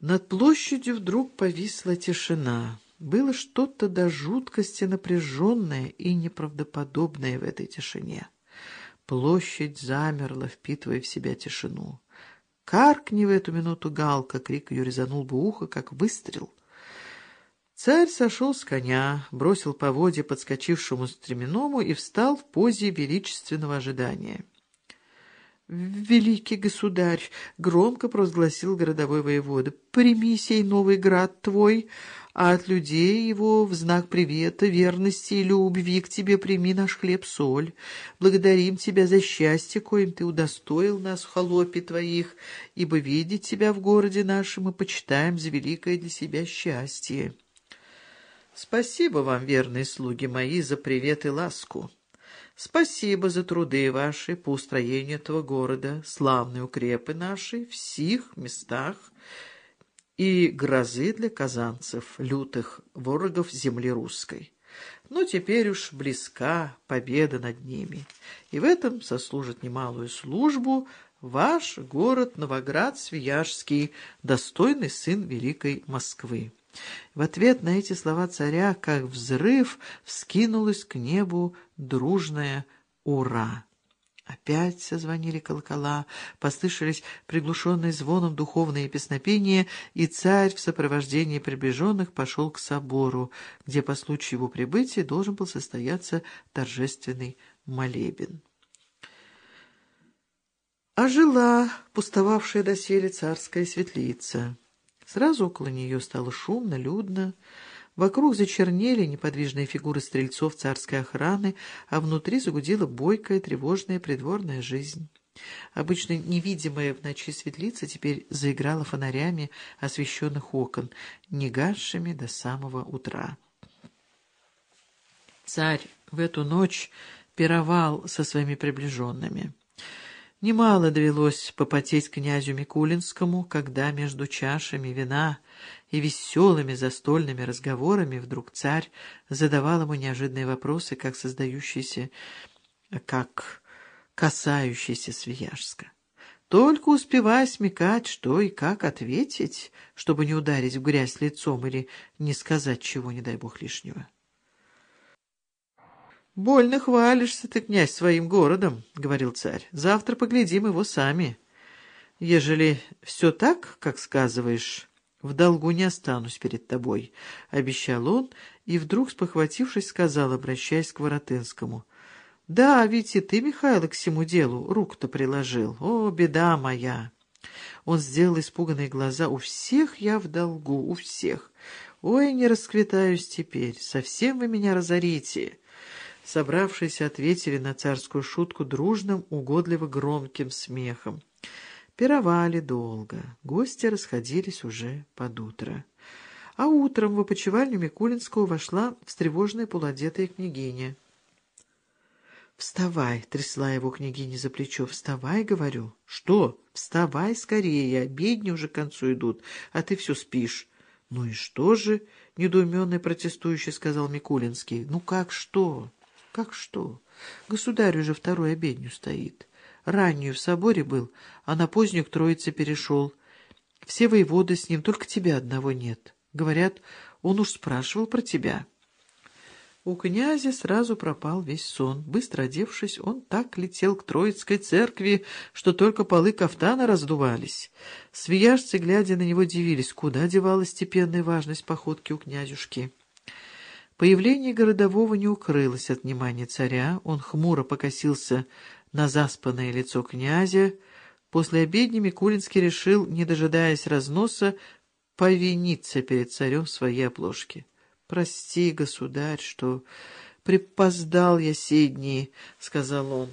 Над площадью вдруг повисла тишина. Было что-то до жуткости напряженное и неправдоподобное в этой тишине. Площадь замерла, впитывая в себя тишину. Каркни в эту минуту галка, крик ее резанул бы ухо, как выстрел. Царь сошел с коня, бросил поводья подскочившему стременному и встал в позе величественного ожидания. «Великий государь!» — громко провозгласил городовой воевода. «Прими сей новый град твой, а от людей его в знак привета, верности и любви к тебе прими наш хлеб-соль. Благодарим тебя за счастье, коим ты удостоил нас в холопе твоих, ибо видеть тебя в городе нашем мы почитаем за великое для себя счастье. Спасибо вам, верные слуги мои, за привет и ласку». Спасибо за труды ваши по устроению этого города, славные укрепы наши в сих местах и грозы для казанцев, лютых ворогов земли русской. Но теперь уж близка победа над ними, и в этом сослужит немалую службу ваш город Новоград Свияжский, достойный сын великой Москвы. В ответ на эти слова царя, как взрыв, вскинулось к небу дружное «Ура!». Опять созвонили колокола, послышались приглушенные звоном духовные песнопения, и царь в сопровождении приближенных пошел к собору, где по случаю его прибытия должен был состояться торжественный молебен. А жила пустовавшая доселе царская светлица. Сразу около нее стало шумно, людно. Вокруг зачернели неподвижные фигуры стрельцов царской охраны, а внутри загудела бойкая, тревожная придворная жизнь. Обычно невидимая в ночи светлица теперь заиграла фонарями освещенных окон, не гасшими до самого утра. Царь в эту ночь пировал со своими приближенными. Немало довелось попотеть князю Микулинскому, когда между чашами вина и веселыми застольными разговорами вдруг царь задавал ему неожиданные вопросы, как создающиеся, как касающиеся Свияжска. Только успевая смекать, что и как ответить, чтобы не ударить в грязь лицом или не сказать чего, не дай бог, лишнего. «Больно хвалишься ты, князь, своим городом», — говорил царь. «Завтра поглядим его сами. Ежели все так, как сказываешь, в долгу не останусь перед тобой», — обещал он, и вдруг, спохватившись, сказал, обращаясь к Воротынскому. «Да, ведь и ты, Михайло, к всему делу руку-то приложил. О, беда моя!» Он сделал испуганные глаза. «У всех я в долгу, у всех. Ой, не расквитаюсь теперь, совсем вы меня разорите». Собравшиеся ответили на царскую шутку дружным, угодливо громким смехом. Пировали долго, гости расходились уже под утро. А утром в опочивальню Микулинского вошла встревоженная полуодетая княгиня. «Вставай!» — трясла его княгиня за плечо. «Вставай!» — говорю. «Что? Вставай скорее! Обедни уже к концу идут, а ты все спишь». «Ну и что же?» — недоуменный протестующий сказал Микулинский. «Ну как что?» Как что? Государь уже второй обедню стоит. Раннюю в соборе был, а на позднюю к Троице перешел. Все воеводы с ним, только тебя одного нет. Говорят, он уж спрашивал про тебя. У князя сразу пропал весь сон. Быстро одевшись, он так летел к Троицкой церкви, что только полы кафтана раздувались. Свияжцы, глядя на него, дивились, куда девалась степенная важность походки у князюшки. Появление городового не укрылось от внимания царя, он хмуро покосился на заспанное лицо князя. После обедни Микулинский решил, не дожидаясь разноса, повиниться перед царем в своей оплошке. «Прости, государь, что припоздал я сей дни», — сказал он.